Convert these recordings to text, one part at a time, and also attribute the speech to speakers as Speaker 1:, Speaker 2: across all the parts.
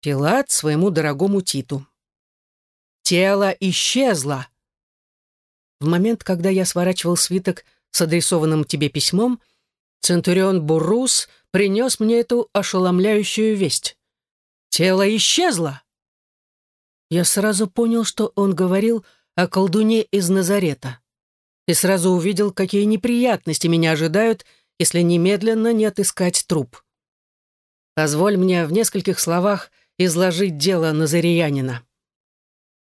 Speaker 1: Пилат своему дорогому Титу. Тело исчезло. В момент, когда я сворачивал свиток с адресованным тебе письмом, Центурион Буррус принес мне эту ошеломляющую весть. Тело исчезло. Я сразу понял, что он говорил о колдуне из Назарета. И сразу увидел, какие неприятности меня ожидают, если немедленно не отыскать труп. Позволь мне в нескольких словах изложить дело Назариянина.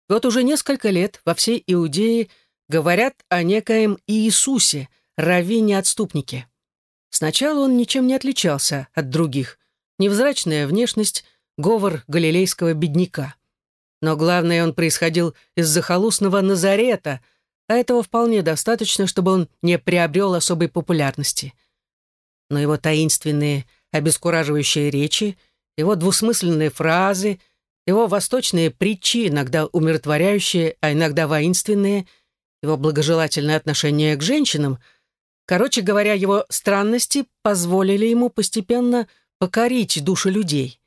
Speaker 1: Вот уже несколько лет во всей Иудее говорят о некоем Иисусе, раввине-отступнике. Сначала он ничем не отличался от других. Невзрачная внешность, говор галилейского бедняка. Но главное, он происходил из захолустного Назарета, а этого вполне достаточно, чтобы он не приобрел особой популярности. Но его таинственные, обескураживающие речи, его двусмысленные фразы, его восточные притчи, иногда умиротворяющие, а иногда воинственные, его благожелательное отношение к женщинам — Короче говоря, его странности позволили ему постепенно покорить души людей.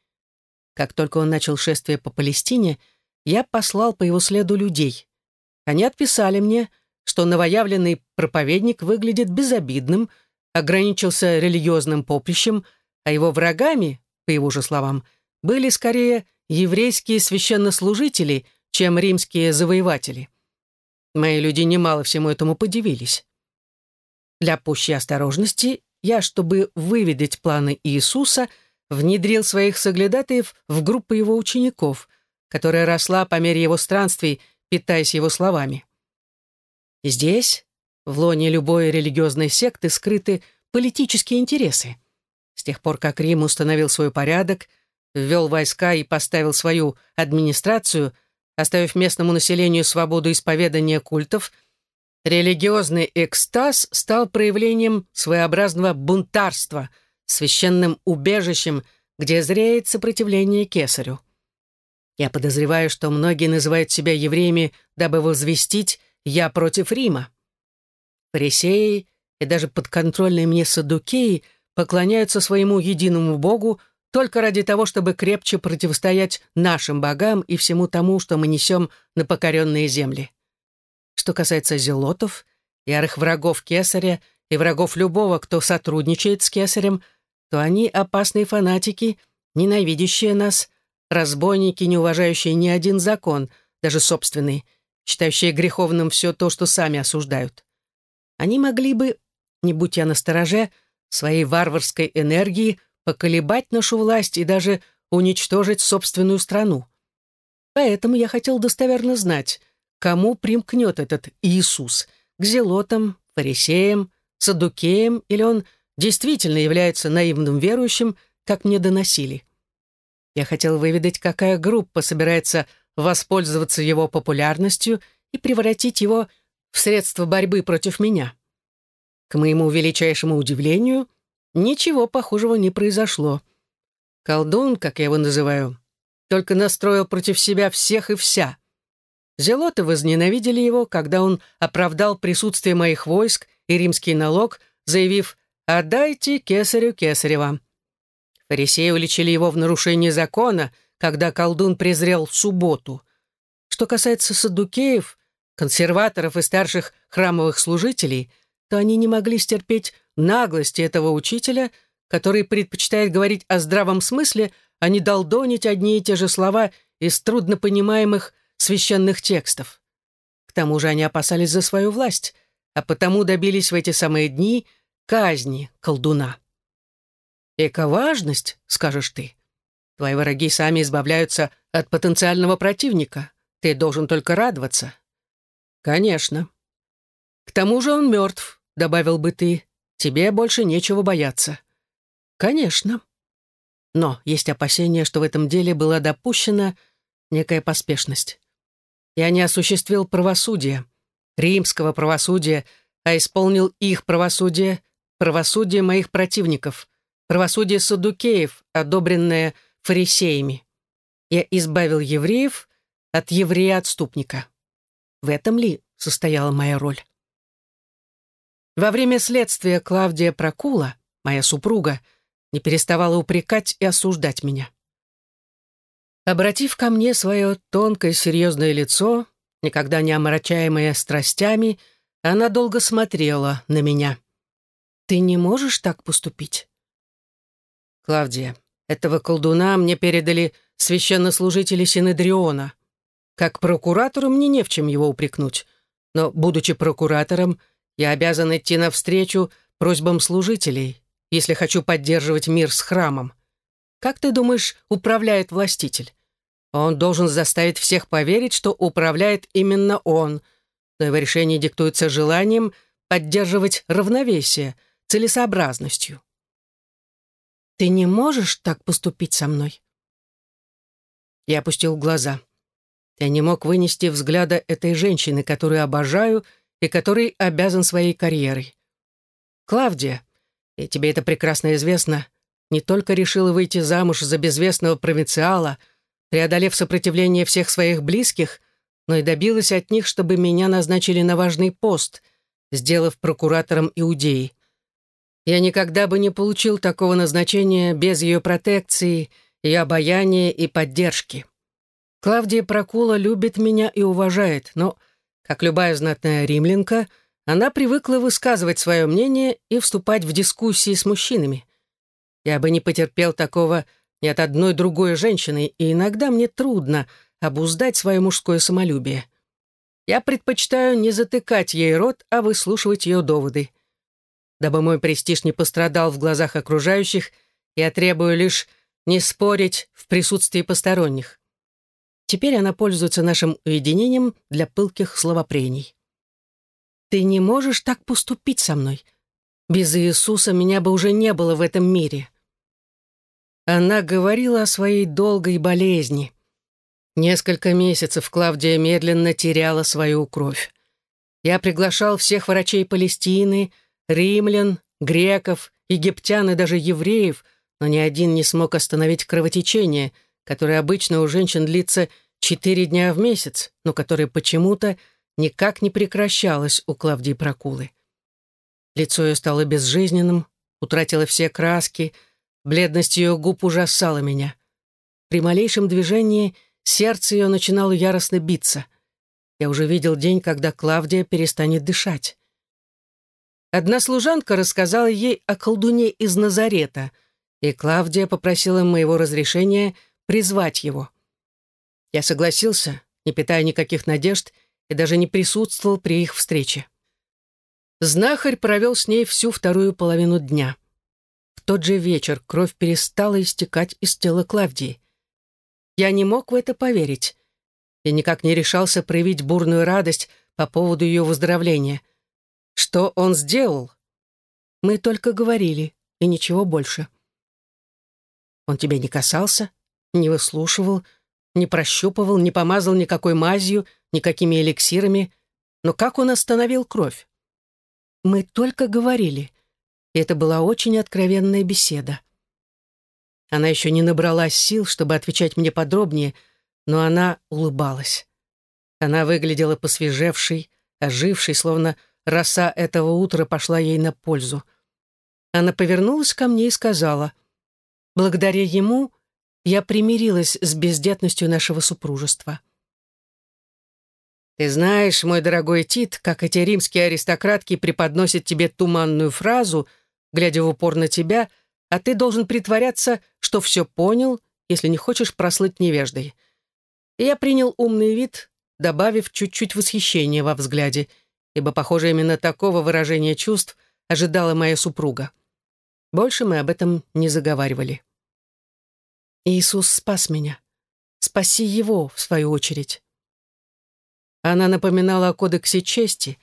Speaker 1: Как только он начал шествие по Палестине, я послал по его следу людей. Они отписали мне, что новоявленный проповедник выглядит безобидным, ограничился религиозным поприщем, а его врагами, по его же словам, были скорее еврейские священнослужители, чем римские завоеватели. Мои люди немало всему этому подивились. Для пущей осторожности я, чтобы выведать планы Иисуса, внедрил своих соглядатаев в группу его учеников, которая росла по мере его странствий, питаясь его словами. здесь, в лоне любой религиозной секты, скрыты политические интересы. С тех пор, как Рим установил свой порядок, ввел войска и поставил свою администрацию, оставив местному населению свободу исповедания культов – Религиозный экстаз стал проявлением своеобразного бунтарства, священным убежищем, где зреет сопротивление кесарю. Я подозреваю, что многие называют себя евреями, дабы возвестить «я против Рима». Фарисеи и даже подконтрольные мне садукеи поклоняются своему единому Богу только ради того, чтобы крепче противостоять нашим богам и всему тому, что мы несем на покоренные земли. Что касается зелотов, ярых врагов кесаря и врагов любого, кто сотрудничает с кесарем, то они опасные фанатики, ненавидящие нас, разбойники, не уважающие ни один закон, даже собственный, считающие греховным все то, что сами осуждают. Они могли бы, не будь я настороже, своей варварской энергией поколебать нашу власть и даже уничтожить собственную страну. Поэтому я хотел достоверно знать, кому примкнет этот Иисус, к зелотам, фарисеям, садукеям, или он действительно является наивным верующим, как мне доносили. Я хотел выведать, какая группа собирается воспользоваться его популярностью и превратить его в средство борьбы против меня. К моему величайшему удивлению, ничего похожего не произошло. Колдун, как я его называю, только настроил против себя всех и вся — Зелоты возненавидели его, когда он оправдал присутствие моих войск и римский налог, заявив «Отдайте кесарю кесарева». Фарисеи уличили его в нарушении закона, когда колдун презрел субботу. Что касается саддукеев, консерваторов и старших храмовых служителей, то они не могли стерпеть наглости этого учителя, который предпочитает говорить о здравом смысле, а не долдонить одни и те же слова из труднопонимаемых священных текстов. К тому же они опасались за свою власть, а потому добились в эти самые дни казни колдуна. «Эко-важность», — скажешь ты. Твои враги сами избавляются от потенциального противника. Ты должен только радоваться. Конечно. К тому же он мертв, добавил бы ты. Тебе больше нечего бояться. Конечно. Но есть опасение, что в этом деле была допущена некая поспешность. Я не осуществил правосудие, римского правосудия, а исполнил их правосудие, правосудие моих противников, правосудие садукеев, одобренное фарисеями. Я избавил евреев от еврея-отступника. В этом ли состояла моя роль? Во время следствия Клавдия Прокула, моя супруга, не переставала упрекать и осуждать меня. Обратив ко мне свое тонкое серьезное лицо, никогда не омрачаемое страстями, она долго смотрела на меня. «Ты не можешь так поступить?» «Клавдия, этого колдуна мне передали священнослужители Синедриона. Как прокуратору мне не в чем его упрекнуть, но, будучи прокуратором, я обязан идти навстречу просьбам служителей, если хочу поддерживать мир с храмом. Как ты думаешь, управляет властитель? Он должен заставить всех поверить, что управляет именно он, но его решение диктуется желанием поддерживать равновесие, целесообразностью. «Ты не можешь так поступить со мной?» Я опустил глаза. Я не мог вынести взгляда этой женщины, которую обожаю и которой обязан своей карьерой. Клавдия, и тебе это прекрасно известно, не только решила выйти замуж за безвестного провинциала, преодолев сопротивление всех своих близких, но и добилась от них, чтобы меня назначили на важный пост, сделав прокуратором Иудеи. Я никогда бы не получил такого назначения без ее протекции, ее обаяния и поддержки. Клавдия Прокула любит меня и уважает, но, как любая знатная римлянка, она привыкла высказывать свое мнение и вступать в дискуссии с мужчинами. Я бы не потерпел такого ни от одной другой женщины, и иногда мне трудно обуздать свое мужское самолюбие. Я предпочитаю не затыкать ей рот, а выслушивать ее доводы. Дабы мой престиж не пострадал в глазах окружающих, я требую лишь не спорить в присутствии посторонних. Теперь она пользуется нашим уединением для пылких словопрений. «Ты не можешь так поступить со мной. Без Иисуса меня бы уже не было в этом мире». Она говорила о своей долгой болезни. Несколько месяцев Клавдия медленно теряла свою кровь. Я приглашал всех врачей Палестины, римлян, греков, египтян и даже евреев, но ни один не смог остановить кровотечение, которое обычно у женщин длится четыре дня в месяц, но которое почему-то никак не прекращалось у Клавдии Прокулы. Лицо ее стало безжизненным, утратило все краски — Бледность ее губ ужасала меня. При малейшем движении сердце ее начинало яростно биться. Я уже видел день, когда Клавдия перестанет дышать. Одна служанка рассказала ей о колдуне из Назарета, и Клавдия попросила моего разрешения призвать его. Я согласился, не питая никаких надежд, и даже не присутствовал при их встрече. Знахарь провел с ней всю вторую половину дня тот же вечер кровь перестала истекать из тела Клавдии. Я не мог в это поверить. Я никак не решался проявить бурную радость по поводу ее выздоровления. Что он сделал? Мы только говорили, и ничего больше. Он тебя не касался, не выслушивал, не прощупывал, не помазал никакой мазью, никакими эликсирами. Но как он остановил кровь? Мы только говорили и это была очень откровенная беседа. Она еще не набралась сил, чтобы отвечать мне подробнее, но она улыбалась. Она выглядела посвежевшей, ожившей, словно роса этого утра пошла ей на пользу. Она повернулась ко мне и сказала, «Благодаря ему я примирилась с бездетностью нашего супружества». «Ты знаешь, мой дорогой Тит, как эти римские аристократки преподносят тебе туманную фразу, глядя в упор на тебя, а ты должен притворяться, что все понял, если не хочешь прослыть невеждой. И я принял умный вид, добавив чуть-чуть восхищения во взгляде, ибо, похоже, именно такого выражения чувств ожидала моя супруга. Больше мы об этом не заговаривали. Иисус спас меня. Спаси его, в свою очередь. Она напоминала о кодексе чести,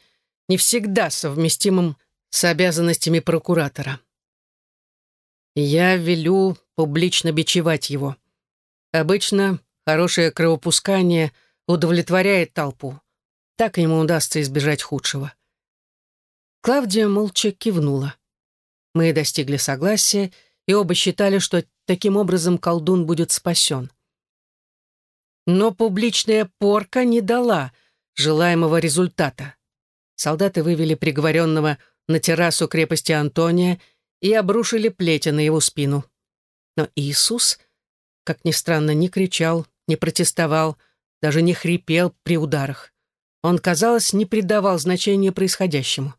Speaker 1: не всегда совместимом с обязанностями прокуратора. Я велю публично бичевать его. Обычно хорошее кровопускание удовлетворяет толпу. Так ему удастся избежать худшего. Клавдия молча кивнула. Мы достигли согласия, и оба считали, что таким образом колдун будет спасен. Но публичная порка не дала желаемого результата. Солдаты вывели приговоренного на террасу крепости Антония и обрушили плетя на его спину. Но Иисус, как ни странно, не кричал, не протестовал, даже не хрипел при ударах. Он, казалось, не придавал значения происходящему.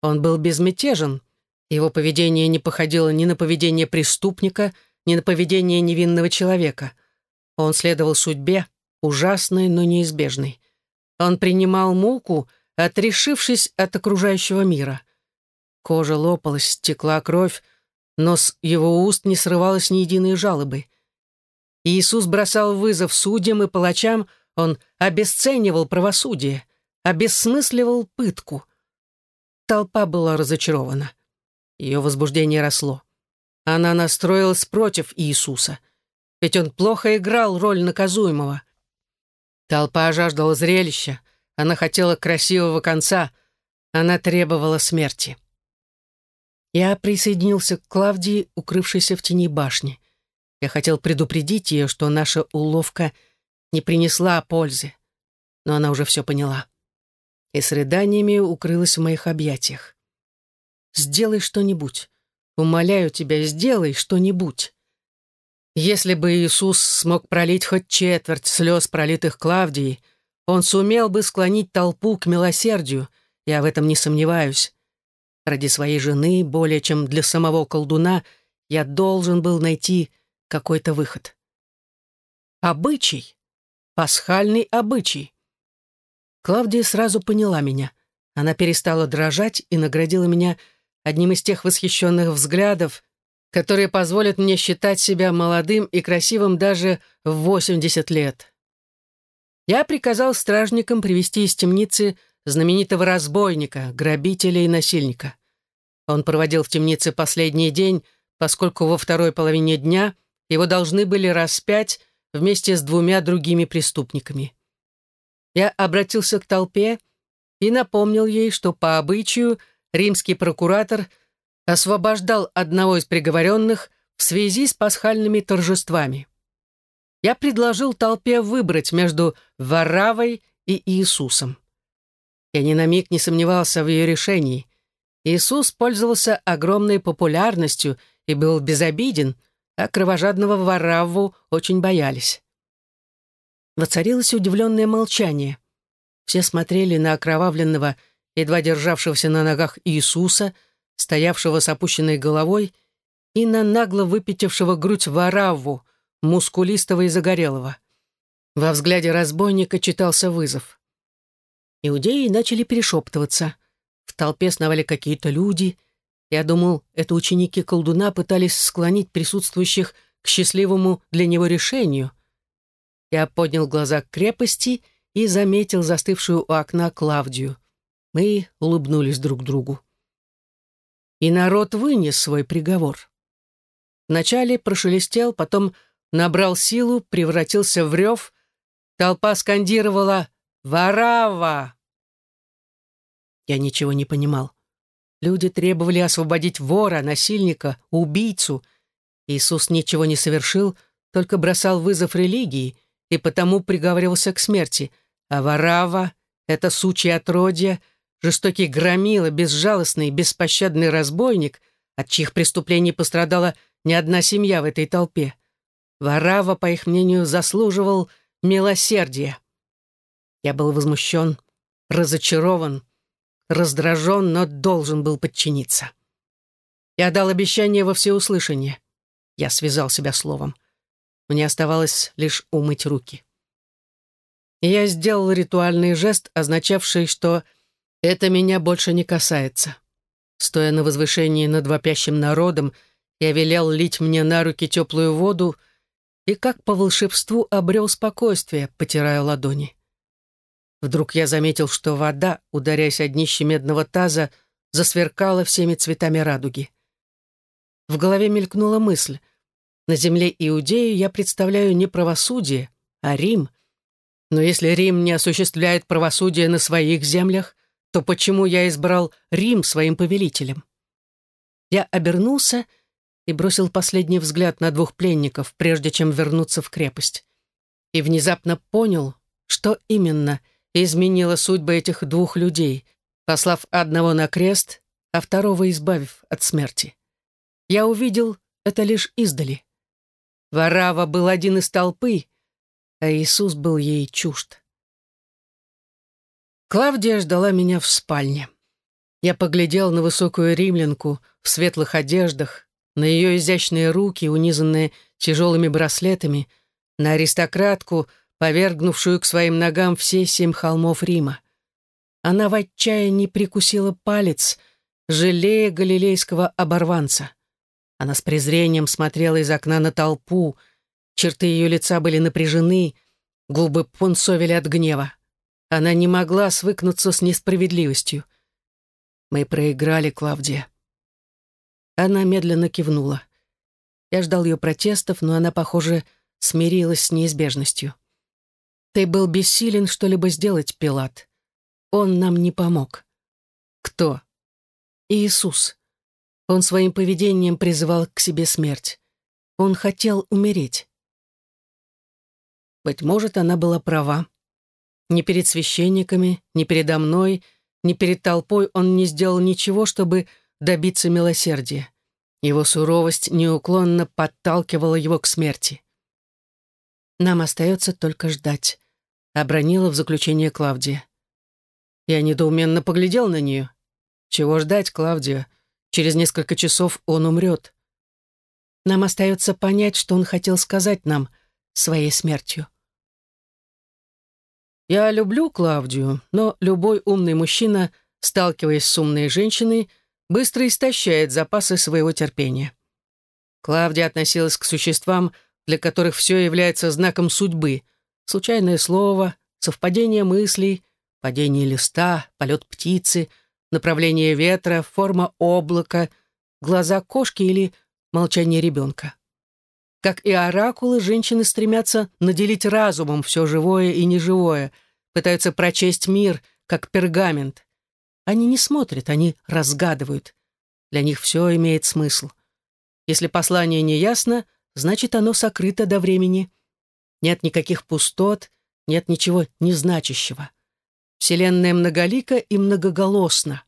Speaker 1: Он был безмятежен, его поведение не походило ни на поведение преступника, ни на поведение невинного человека. Он следовал судьбе, ужасной, но неизбежной. Он принимал муку, отрешившись от окружающего мира. Кожа лопалась, стекла кровь, но с его уст не срывалось ни единой жалобы. Иисус бросал вызов судьям и палачам, он обесценивал правосудие, обессмысливал пытку. Толпа была разочарована. Ее возбуждение росло. Она настроилась против Иисуса, ведь он плохо играл роль наказуемого. Толпа жаждала зрелища, она хотела красивого конца, она требовала смерти. Я присоединился к Клавдии, укрывшейся в тени башни. Я хотел предупредить ее, что наша уловка не принесла пользы, но она уже все поняла. И с рыданиями укрылась в моих объятиях. «Сделай что-нибудь. Умоляю тебя, сделай что-нибудь». Если бы Иисус смог пролить хоть четверть слез, пролитых Клавдией, он сумел бы склонить толпу к милосердию, я в этом не сомневаюсь. Ради своей жены, более чем для самого колдуна, я должен был найти какой-то выход. Обычай. Пасхальный обычай. Клавдия сразу поняла меня. Она перестала дрожать и наградила меня одним из тех восхищенных взглядов, которые позволят мне считать себя молодым и красивым даже в 80 лет. Я приказал стражникам привести из темницы знаменитого разбойника, грабителя и насильника. Он проводил в темнице последний день, поскольку во второй половине дня его должны были распять вместе с двумя другими преступниками. Я обратился к толпе и напомнил ей, что по обычаю римский прокуратор освобождал одного из приговоренных в связи с пасхальными торжествами. Я предложил толпе выбрать между Варавой и Иисусом. Я ни на миг не сомневался в ее решении. Иисус пользовался огромной популярностью и был безобиден, а кровожадного Варавву очень боялись. Воцарилось удивленное молчание. Все смотрели на окровавленного, едва державшегося на ногах Иисуса, стоявшего с опущенной головой, и на нагло выпятившего грудь Варавву, мускулистого и загорелого. Во взгляде разбойника читался вызов. Иудеи начали перешептываться. В толпе сновали какие-то люди. Я думал, это ученики колдуна пытались склонить присутствующих к счастливому для него решению. Я поднял глаза к крепости и заметил застывшую у окна Клавдию. Мы улыбнулись друг другу. И народ вынес свой приговор. Вначале прошелестел, потом набрал силу, превратился в рев. Толпа скандировала «Варава!» Я ничего не понимал. Люди требовали освободить вора, насильника, убийцу. Иисус ничего не совершил, только бросал вызов религии и потому приговаривался к смерти. А Варава — это сучье отродье, жестокий громила, безжалостный, беспощадный разбойник, от чьих преступлений пострадала не одна семья в этой толпе. Варава, по их мнению, заслуживал милосердия. Я был возмущен, разочарован, раздражен, но должен был подчиниться. Я дал обещание во всеуслышание. Я связал себя словом. Мне оставалось лишь умыть руки. И я сделал ритуальный жест, означавший, что это меня больше не касается. Стоя на возвышении над вопящим народом, я велел лить мне на руки теплую воду и как по волшебству обрел спокойствие, потирая ладони. Вдруг я заметил, что вода, ударяясь о днище медного таза, засверкала всеми цветами радуги. В голове мелькнула мысль. На земле Иудеи я представляю не правосудие, а Рим. Но если Рим не осуществляет правосудие на своих землях, то почему я избрал Рим своим повелителем? Я обернулся и бросил последний взгляд на двух пленников, прежде чем вернуться в крепость. И внезапно понял, что именно — изменила судьбы этих двух людей, послав одного на крест, а второго избавив от смерти. Я увидел это лишь издали. Варава был один из толпы, а Иисус был ей чужд. Клавдия ждала меня в спальне. Я поглядел на высокую римлянку в светлых одеждах, на ее изящные руки, унизанные тяжелыми браслетами, на аристократку, повергнувшую к своим ногам все семь холмов Рима. Она в отчаянии прикусила палец, жалея галилейского оборванца. Она с презрением смотрела из окна на толпу, черты ее лица были напряжены, губы пунцовили от гнева. Она не могла свыкнуться с несправедливостью. Мы проиграли, Клавдия. Она медленно кивнула. Я ждал ее протестов, но она, похоже, смирилась с неизбежностью. Ты был бессилен что-либо сделать, Пилат. Он нам не помог. Кто? Иисус. Он своим поведением призывал к себе смерть. Он хотел умереть. Быть может, она была права. Ни перед священниками, ни передо мной, ни перед толпой он не сделал ничего, чтобы добиться милосердия. Его суровость неуклонно подталкивала его к смерти. «Нам остается только ждать», — обронила в заключение Клавдия. Я недоуменно поглядел на нее. «Чего ждать, Клавдия? Через несколько часов он умрет. Нам остается понять, что он хотел сказать нам своей смертью». Я люблю Клавдию, но любой умный мужчина, сталкиваясь с умной женщиной, быстро истощает запасы своего терпения. Клавдия относилась к существам, для которых все является знаком судьбы. Случайное слово, совпадение мыслей, падение листа, полет птицы, направление ветра, форма облака, глаза кошки или молчание ребенка. Как и оракулы, женщины стремятся наделить разумом все живое и неживое, пытаются прочесть мир, как пергамент. Они не смотрят, они разгадывают. Для них все имеет смысл. Если послание не ясно, значит, оно сокрыто до времени. Нет никаких пустот, нет ничего незначащего. Вселенная многолика и многоголосна.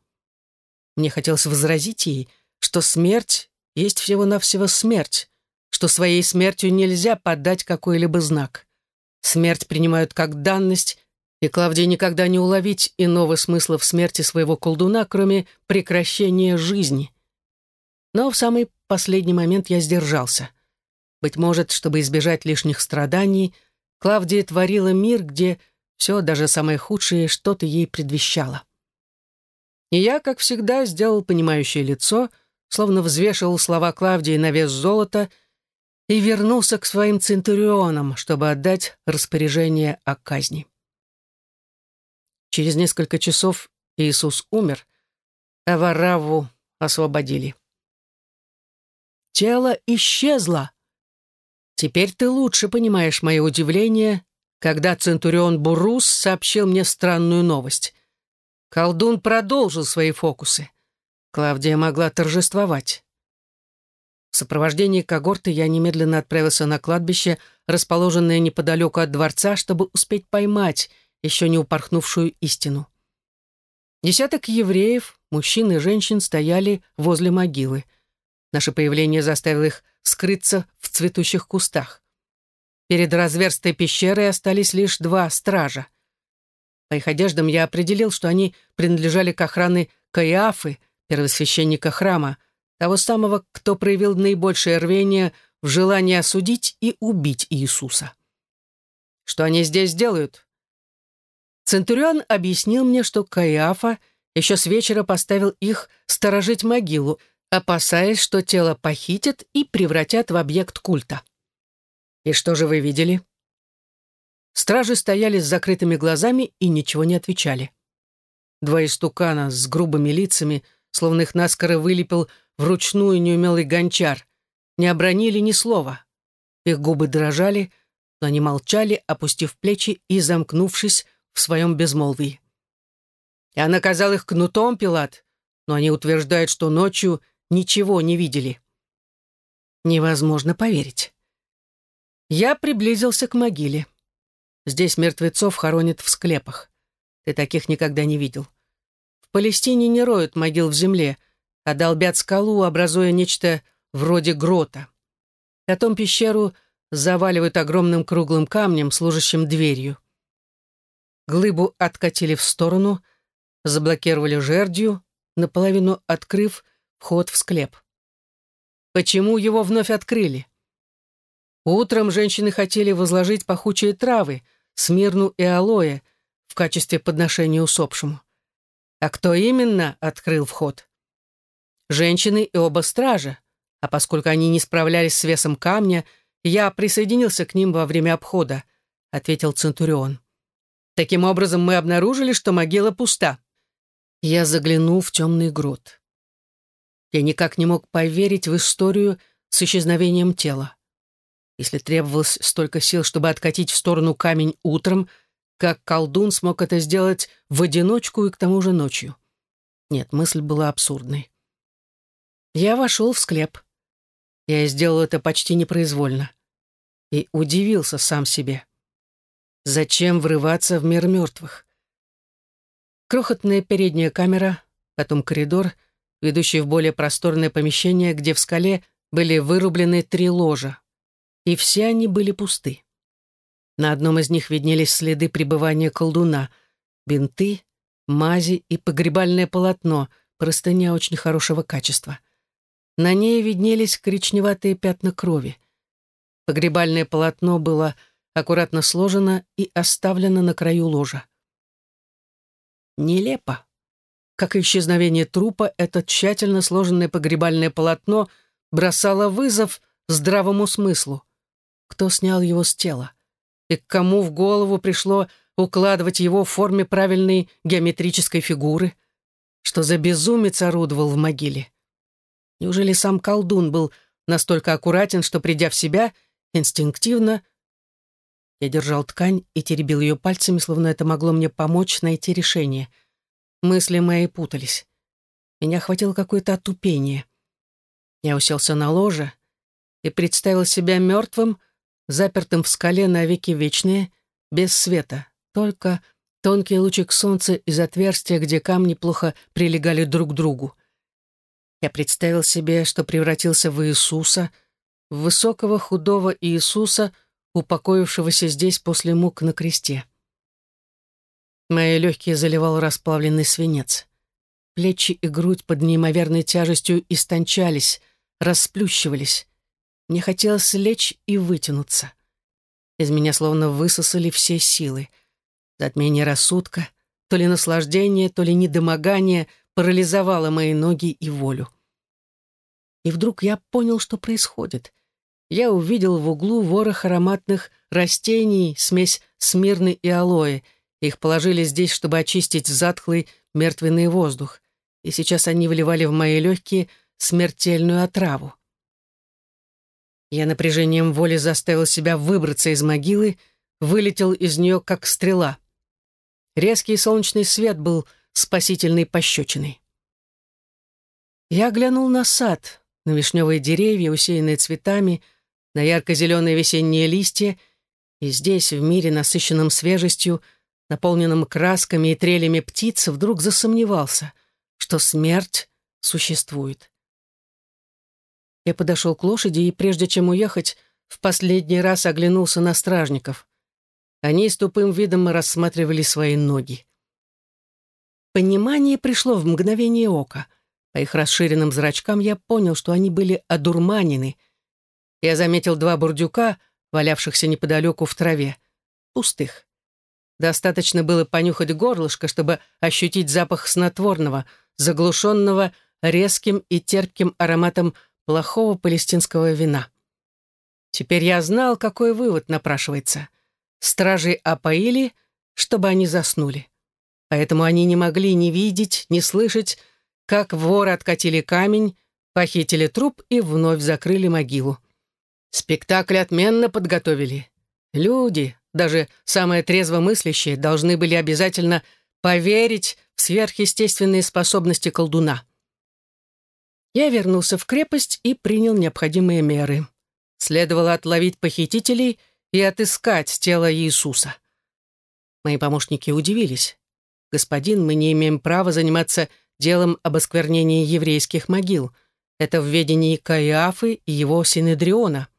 Speaker 1: Мне хотелось возразить ей, что смерть есть всего-навсего смерть, что своей смертью нельзя подать какой-либо знак. Смерть принимают как данность, и Клавдии никогда не уловить иного смысла в смерти своего колдуна, кроме прекращения жизни. Но в самый последний момент я сдержался. Быть может, чтобы избежать лишних страданий, Клавдия творила мир, где все, даже самое худшее, что-то ей предвещало. И я, как всегда, сделал понимающее лицо, словно взвешивал слова Клавдии на вес золота — и вернулся к своим центурионам, чтобы отдать распоряжение о казни. Через несколько часов Иисус умер, а Вараву освободили. Тело исчезло. Теперь ты лучше понимаешь мое удивление, когда Центурион Бурус сообщил мне странную новость. Колдун продолжил свои фокусы. Клавдия могла торжествовать. В сопровождении когорты я немедленно отправился на кладбище, расположенное неподалеку от дворца, чтобы успеть поймать еще не упорхнувшую истину. Десяток евреев, мужчин и женщин, стояли возле могилы. Наше появление заставило их скрыться в цветущих кустах. Перед разверстой пещерой остались лишь два стража. По их одеждам я определил, что они принадлежали к охране Каиафы, первосвященника храма, того самого, кто проявил наибольшее рвение в желании осудить и убить Иисуса. Что они здесь делают? Центурион объяснил мне, что Каиафа еще с вечера поставил их сторожить могилу, опасаясь, что тело похитят и превратят в объект культа. «И что же вы видели?» Стражи стояли с закрытыми глазами и ничего не отвечали. Два истукана с грубыми лицами, словно их наскоро вылепил вручную неумелый гончар, не обронили ни слова. Их губы дрожали, но они молчали, опустив плечи и замкнувшись в своем безмолвии. Я наказал их кнутом, Пилат, но они утверждают, что ночью ничего не видели. Невозможно поверить. Я приблизился к могиле. Здесь мертвецов хоронят в склепах. Ты таких никогда не видел. В Палестине не роют могил в земле, а долбят скалу, образуя нечто вроде грота. Потом пещеру заваливают огромным круглым камнем, служащим дверью. Глыбу откатили в сторону, заблокировали жердью, наполовину открыв вход в склеп. Почему его вновь открыли? Утром женщины хотели возложить пахучие травы, смирну и алоэ, в качестве подношения усопшему. А кто именно открыл вход? Женщины и оба стража, а поскольку они не справлялись с весом камня, я присоединился к ним во время обхода, ответил Центурион. Таким образом, мы обнаружили, что могила пуста. Я заглянул в темный грот. Я никак не мог поверить в историю с исчезновением тела. Если требовалось столько сил, чтобы откатить в сторону камень утром, как колдун смог это сделать в одиночку и к тому же ночью? Нет, мысль была абсурдной. Я вошел в склеп. Я сделал это почти непроизвольно. И удивился сам себе. Зачем врываться в мир мертвых? Крохотная передняя камера, потом коридор, ведущий в более просторное помещение, где в скале были вырублены три ложа. И все они были пусты. На одном из них виднелись следы пребывания колдуна, бинты, мази и погребальное полотно, простыня очень хорошего качества. На ней виднелись коричневатые пятна крови. Погребальное полотно было аккуратно сложено и оставлено на краю ложа. Нелепо. Как и исчезновение трупа, это тщательно сложенное погребальное полотно бросало вызов здравому смыслу. Кто снял его с тела? И к кому в голову пришло укладывать его в форме правильной геометрической фигуры? Что за безумец орудовал в могиле? Неужели сам колдун был настолько аккуратен, что, придя в себя, инстинктивно... Я держал ткань и теребил ее пальцами, словно это могло мне помочь найти решение. Мысли мои путались. Меня охватило какое-то отупение. Я уселся на ложе и представил себя мертвым, запертым в скале навеки вечные, без света, только тонкий лучик солнца из отверстия, где камни плохо прилегали друг к другу. Я представил себе, что превратился в Иисуса, в высокого худого Иисуса, упокоившегося здесь после мук на кресте. Мои легкие заливал расплавленный свинец. Плечи и грудь под неимоверной тяжестью истончались, расплющивались. Мне хотелось лечь и вытянуться. Из меня словно высосали все силы. Затмение рассудка, то ли наслаждение, то ли недомогание парализовало мои ноги и волю. И вдруг я понял, что происходит. Я увидел в углу ворох ароматных растений, смесь смирны и алоэ. Их положили здесь, чтобы очистить затхлый мертвенный воздух. И сейчас они вливали в мои легкие смертельную отраву. Я напряжением воли заставил себя выбраться из могилы, вылетел из нее, как стрела. Резкий солнечный свет был спасительной пощечиной. Я глянул на сад, на вишневые деревья, усеянные цветами, на ярко-зеленые весенние листья, и здесь, в мире, насыщенном свежестью, наполненном красками и трелями птиц, вдруг засомневался, что смерть существует. Я подошел к лошади и, прежде чем уехать, в последний раз оглянулся на стражников. Они с тупым видом рассматривали свои ноги. Понимание пришло в мгновение ока. По их расширенным зрачкам я понял, что они были одурманены. Я заметил два бурдюка, валявшихся неподалеку в траве, пустых. Достаточно было понюхать горлышко, чтобы ощутить запах снотворного, заглушенного резким и терпким ароматом плохого палестинского вина. Теперь я знал, какой вывод напрашивается. Стражи опоили, чтобы они заснули. Поэтому они не могли ни видеть, ни слышать, как воры откатили камень, похитили труп и вновь закрыли могилу. Спектакль отменно подготовили. Люди, даже самые трезвомыслящие, должны были обязательно поверить в сверхъестественные способности колдуна. Я вернулся в крепость и принял необходимые меры. Следовало отловить похитителей и отыскать тело Иисуса. Мои помощники удивились. «Господин, мы не имеем права заниматься делом об осквернении еврейских могил. Это в ведении Каиафы и его Синедриона».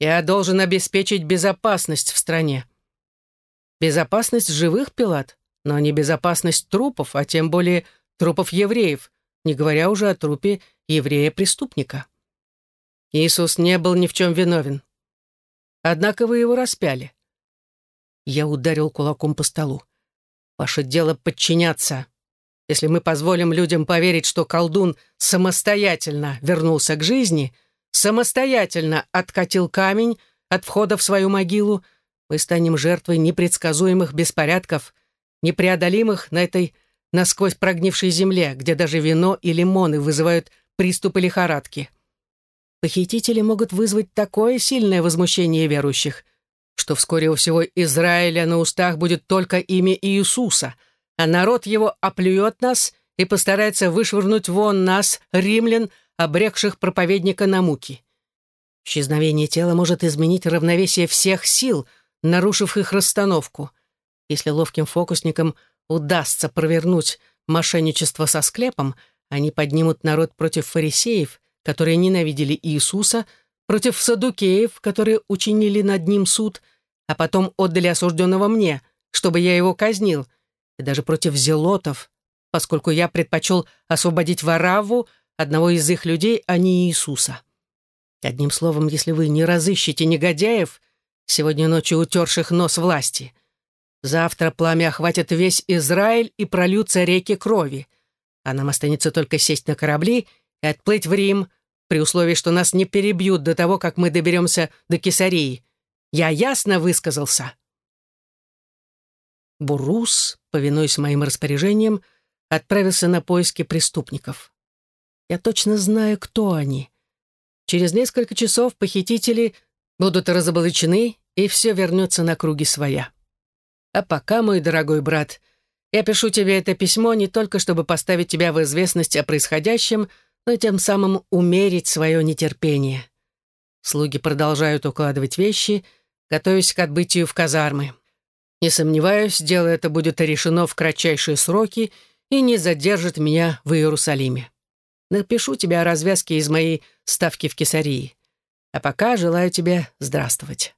Speaker 1: Я должен обеспечить безопасность в стране. Безопасность живых, Пилат, но не безопасность трупов, а тем более трупов евреев, не говоря уже о трупе еврея-преступника. Иисус не был ни в чем виновен. Однако вы его распяли. Я ударил кулаком по столу. Ваше дело подчиняться. Если мы позволим людям поверить, что колдун самостоятельно вернулся к жизни, самостоятельно откатил камень от входа в свою могилу, мы станем жертвой непредсказуемых беспорядков, непреодолимых на этой насквозь прогнившей земле, где даже вино и лимоны вызывают приступы лихорадки. Похитители могут вызвать такое сильное возмущение верующих, что вскоре у всего Израиля на устах будет только имя Иисуса, а народ его оплюет нас и постарается вышвырнуть вон нас, римлян, обрекших проповедника на муки. Исчезновение тела может изменить равновесие всех сил, нарушив их расстановку. Если ловким фокусникам удастся провернуть мошенничество со склепом, они поднимут народ против фарисеев, которые ненавидели Иисуса, против садукеев, которые учинили над ним суд, а потом отдали осужденного мне, чтобы я его казнил, и даже против зелотов, поскольку я предпочел освободить Вараву, одного из их людей, а не Иисуса. Одним словом, если вы не разыщете негодяев, сегодня ночью утерших нос власти, завтра пламя охватит весь Израиль и прольются реки крови, а нам останется только сесть на корабли и отплыть в Рим, при условии, что нас не перебьют до того, как мы доберемся до Кесарии. Я ясно высказался». Бурус, повинуясь моим распоряжениям, отправился на поиски преступников. Я точно знаю, кто они. Через несколько часов похитители будут разоблачены, и все вернется на круги своя. А пока, мой дорогой брат, я пишу тебе это письмо не только чтобы поставить тебя в известность о происходящем, но тем самым умерить свое нетерпение. Слуги продолжают укладывать вещи, готовясь к отбытию в казармы. Не сомневаюсь, дело это будет решено в кратчайшие сроки и не задержит меня в Иерусалиме. Напишу тебе о развязке из моей ставки в Кесарии. А пока желаю тебе здравствовать.